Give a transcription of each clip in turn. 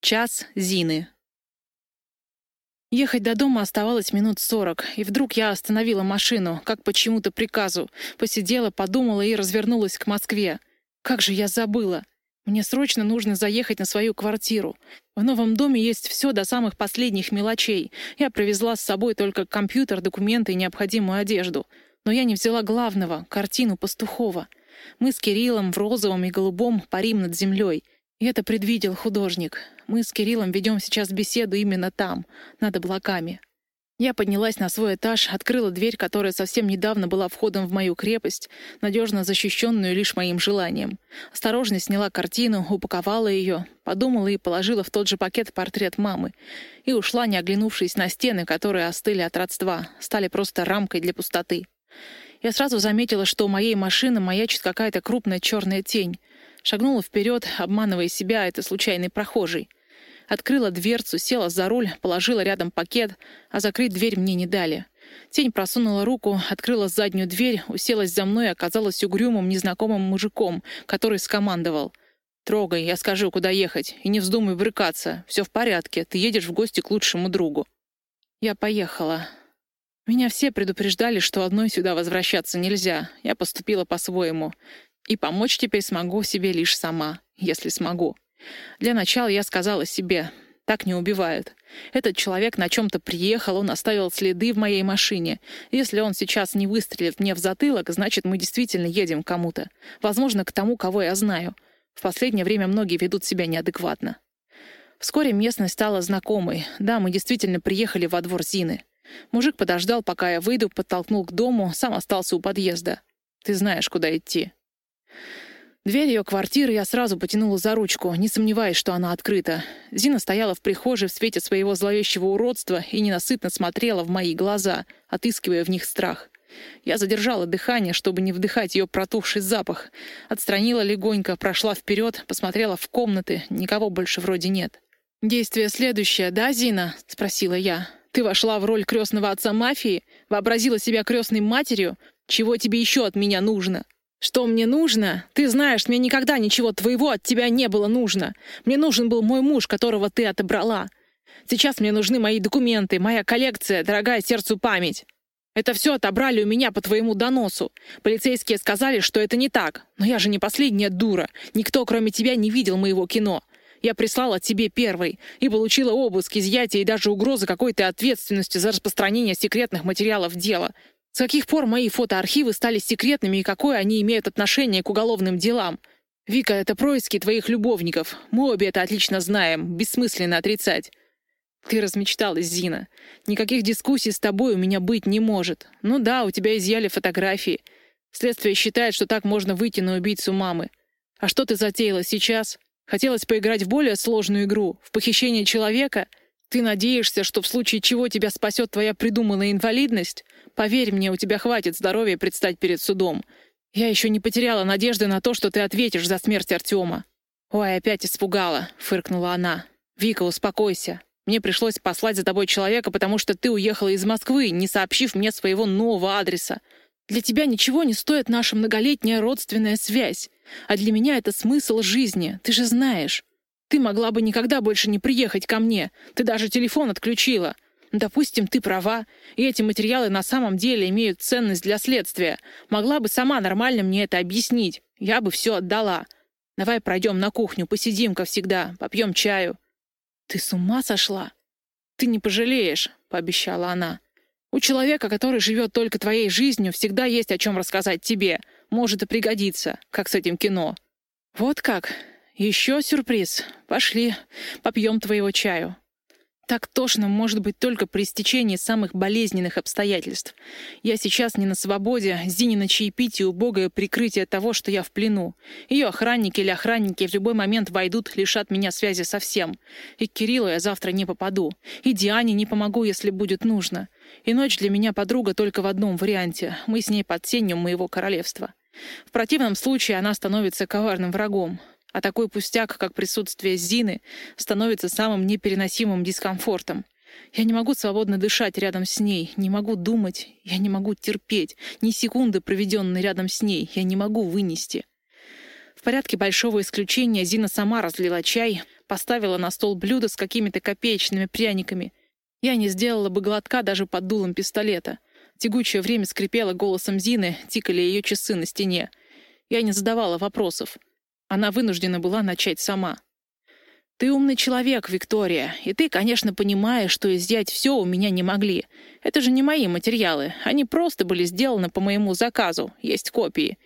Час Зины. Ехать до дома оставалось минут сорок, и вдруг я остановила машину, как по чему-то приказу, посидела, подумала и развернулась к Москве. Как же я забыла! Мне срочно нужно заехать на свою квартиру. В новом доме есть все до самых последних мелочей. Я привезла с собой только компьютер, документы и необходимую одежду. Но я не взяла главного — картину Пастухова. Мы с Кириллом в розовом и голубом парим над землей — и это предвидел художник. Мы с Кириллом ведем сейчас беседу именно там, над облаками. Я поднялась на свой этаж, открыла дверь, которая совсем недавно была входом в мою крепость, надежно защищенную лишь моим желанием. Осторожно сняла картину, упаковала ее, подумала и положила в тот же пакет портрет мамы. И ушла, не оглянувшись на стены, которые остыли от родства, стали просто рамкой для пустоты. Я сразу заметила, что у моей машины маячит какая-то крупная черная тень. Шагнула вперед, обманывая себя, это случайный прохожий. Открыла дверцу, села за руль, положила рядом пакет, а закрыть дверь мне не дали. Тень просунула руку, открыла заднюю дверь, уселась за мной и оказалась угрюмым, незнакомым мужиком, который скомандовал. «Трогай, я скажу, куда ехать, и не вздумай брыкаться. Все в порядке, ты едешь в гости к лучшему другу». Я поехала. Меня все предупреждали, что одной сюда возвращаться нельзя. Я поступила по-своему. И помочь теперь смогу себе лишь сама, если смогу. Для начала я сказала себе, так не убивают. Этот человек на чем-то приехал, он оставил следы в моей машине. Если он сейчас не выстрелит мне в затылок, значит, мы действительно едем к кому-то. Возможно, к тому, кого я знаю. В последнее время многие ведут себя неадекватно. Вскоре местность стала знакомой. Да, мы действительно приехали во двор Зины. Мужик подождал, пока я выйду, подтолкнул к дому, сам остался у подъезда. Ты знаешь, куда идти. Дверь ее квартиры я сразу потянула за ручку, не сомневаясь, что она открыта. Зина стояла в прихожей в свете своего зловещего уродства и ненасытно смотрела в мои глаза, отыскивая в них страх. Я задержала дыхание, чтобы не вдыхать ее протухший запах. Отстранила легонько, прошла вперед, посмотрела в комнаты. Никого больше вроде нет. «Действие следующее, да, Зина?» — спросила я. «Ты вошла в роль крестного отца мафии? Вообразила себя крестной матерью? Чего тебе еще от меня нужно?» «Что мне нужно? Ты знаешь, мне никогда ничего твоего от тебя не было нужно. Мне нужен был мой муж, которого ты отобрала. Сейчас мне нужны мои документы, моя коллекция, дорогая сердцу память. Это все отобрали у меня по твоему доносу. Полицейские сказали, что это не так. Но я же не последняя дура. Никто, кроме тебя, не видел моего кино. Я прислала тебе первый и получила обыск, изъятие и даже угрозы какой-то ответственности за распространение секретных материалов дела. С каких пор мои фотоархивы стали секретными и какое они имеют отношение к уголовным делам? Вика, это происки твоих любовников. Мы обе это отлично знаем. Бессмысленно отрицать. Ты размечталась, Зина. Никаких дискуссий с тобой у меня быть не может. Ну да, у тебя изъяли фотографии. Следствие считает, что так можно выйти на убийцу мамы. А что ты затеяла сейчас? Хотелось поиграть в более сложную игру, в похищение человека? Ты надеешься, что в случае чего тебя спасет твоя придуманная инвалидность? Поверь мне, у тебя хватит здоровья предстать перед судом. Я еще не потеряла надежды на то, что ты ответишь за смерть Артема». «Ой, опять испугала», — фыркнула она. «Вика, успокойся. Мне пришлось послать за тобой человека, потому что ты уехала из Москвы, не сообщив мне своего нового адреса. Для тебя ничего не стоит наша многолетняя родственная связь. А для меня это смысл жизни, ты же знаешь. Ты могла бы никогда больше не приехать ко мне. Ты даже телефон отключила. Допустим, ты права, и эти материалы на самом деле имеют ценность для следствия. Могла бы сама нормально мне это объяснить. Я бы все отдала. Давай пройдем на кухню, посидим, как всегда, попьем чаю. Ты с ума сошла? Ты не пожалеешь, пообещала она. У человека, который живет только твоей жизнью, всегда есть о чем рассказать тебе. Может и пригодится, как с этим кино. Вот как? Еще сюрприз. Пошли, попьем твоего чаю. Так тошно может быть только при стечении самых болезненных обстоятельств. Я сейчас не на свободе, Зине на чаепитие убогое прикрытие того, что я в плену. Ее охранники или охранники в любой момент войдут, лишат меня связи со всем. И к Кириллу я завтра не попаду. И Диане не помогу, если будет нужно. И ночь для меня подруга только в одном варианте. Мы с ней под сенью моего королевства. В противном случае она становится коварным врагом. А такой пустяк, как присутствие Зины, становится самым непереносимым дискомфортом. Я не могу свободно дышать рядом с ней, не могу думать, я не могу терпеть, ни секунды, проведенной рядом с ней, я не могу вынести. В порядке большого исключения Зина сама разлила чай, поставила на стол блюдо с какими-то копеечными пряниками. Я не сделала бы глотка даже под дулом пистолета. Тягучее время скрипело голосом Зины, тикали ее часы на стене. Я не задавала вопросов. Она вынуждена была начать сама. «Ты умный человек, Виктория, и ты, конечно, понимаешь, что изъять все у меня не могли. Это же не мои материалы, они просто были сделаны по моему заказу, есть копии.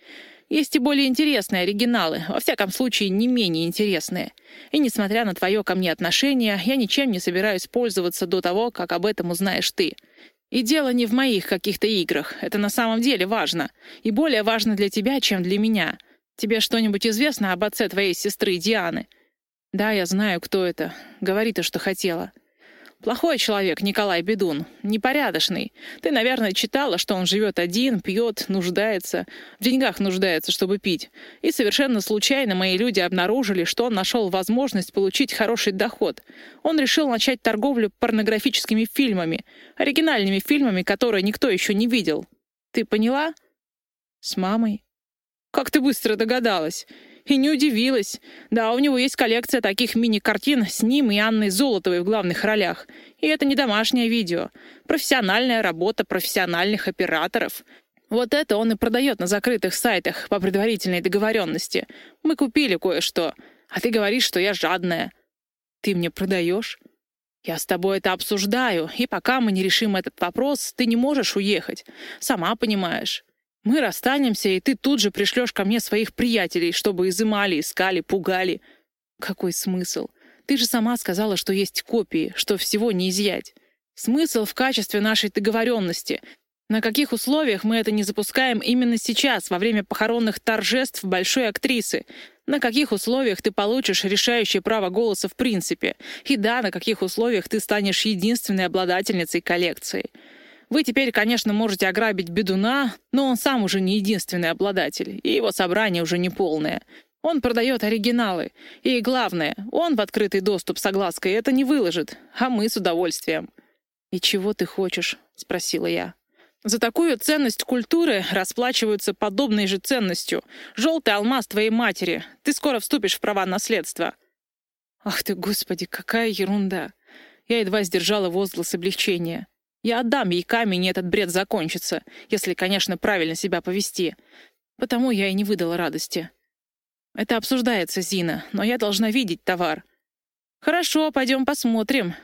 Есть и более интересные оригиналы, во всяком случае, не менее интересные. И несмотря на твое ко мне отношение, я ничем не собираюсь пользоваться до того, как об этом узнаешь ты. И дело не в моих каких-то играх, это на самом деле важно. И более важно для тебя, чем для меня. Тебе что-нибудь известно об отце твоей сестры Дианы?» «Да, я знаю, кто это. Говори то, что хотела». «Плохой человек, Николай Бедун. Непорядочный. Ты, наверное, читала, что он живет один, пьет, нуждается. В деньгах нуждается, чтобы пить. И совершенно случайно мои люди обнаружили, что он нашел возможность получить хороший доход. Он решил начать торговлю порнографическими фильмами, оригинальными фильмами, которые никто еще не видел. Ты поняла?» «С мамой?» «Как ты быстро догадалась!» И не удивилась. Да, у него есть коллекция таких мини-картин с ним и Анной Золотовой в главных ролях. И это не домашнее видео. Профессиональная работа профессиональных операторов. Вот это он и продает на закрытых сайтах по предварительной договоренности. Мы купили кое-что. А ты говоришь, что я жадная. Ты мне продаешь? Я с тобой это обсуждаю, и пока мы не решим этот вопрос, ты не можешь уехать. Сама понимаешь. Мы расстанемся, и ты тут же пришлешь ко мне своих приятелей, чтобы изымали, искали, пугали. Какой смысл? Ты же сама сказала, что есть копии, что всего не изъять. Смысл в качестве нашей договоренности. На каких условиях мы это не запускаем именно сейчас, во время похоронных торжеств большой актрисы? На каких условиях ты получишь решающее право голоса в принципе? И да, на каких условиях ты станешь единственной обладательницей коллекции? Вы теперь, конечно, можете ограбить бедуна, но он сам уже не единственный обладатель, и его собрание уже не полное. Он продает оригиналы. И главное, он в открытый доступ с оглаской это не выложит, а мы с удовольствием. «И чего ты хочешь?» — спросила я. «За такую ценность культуры расплачиваются подобной же ценностью. Желтый алмаз твоей матери. Ты скоро вступишь в права наследства». «Ах ты, Господи, какая ерунда!» Я едва сдержала возглас облегчения. Я отдам ей камень, и этот бред закончится, если, конечно, правильно себя повести. Потому я и не выдала радости. Это обсуждается, Зина, но я должна видеть товар. Хорошо, пойдем посмотрим.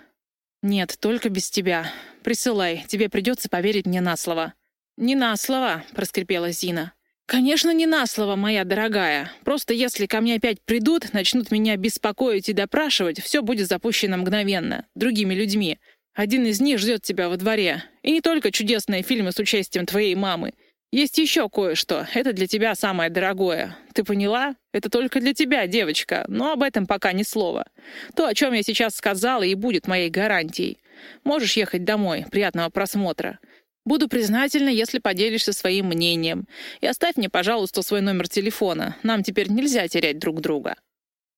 Нет, только без тебя. Присылай, тебе придется поверить мне на слово. Не на слово, проскрипела Зина. «Конечно, не на слово, моя дорогая. Просто если ко мне опять придут, начнут меня беспокоить и допрашивать, все будет запущено мгновенно, другими людьми. Один из них ждет тебя во дворе. И не только чудесные фильмы с участием твоей мамы. Есть еще кое-что. Это для тебя самое дорогое. Ты поняла? Это только для тебя, девочка. Но об этом пока ни слова. То, о чем я сейчас сказала, и будет моей гарантией. Можешь ехать домой. Приятного просмотра. Буду признательна, если поделишься своим мнением. И оставь мне, пожалуйста, свой номер телефона. Нам теперь нельзя терять друг друга.